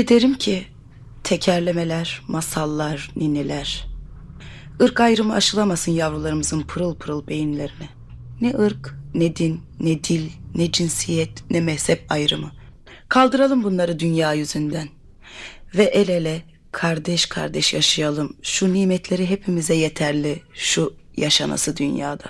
Ve derim ki tekerlemeler, masallar, nineler. ırk ayrımı aşılamasın yavrularımızın pırıl pırıl beyinlerini. Ne ırk, ne din, ne dil, ne cinsiyet, ne mezhep ayrımı. Kaldıralım bunları dünya yüzünden. Ve el ele kardeş kardeş yaşayalım. Şu nimetleri hepimize yeterli şu yaşanası dünyada.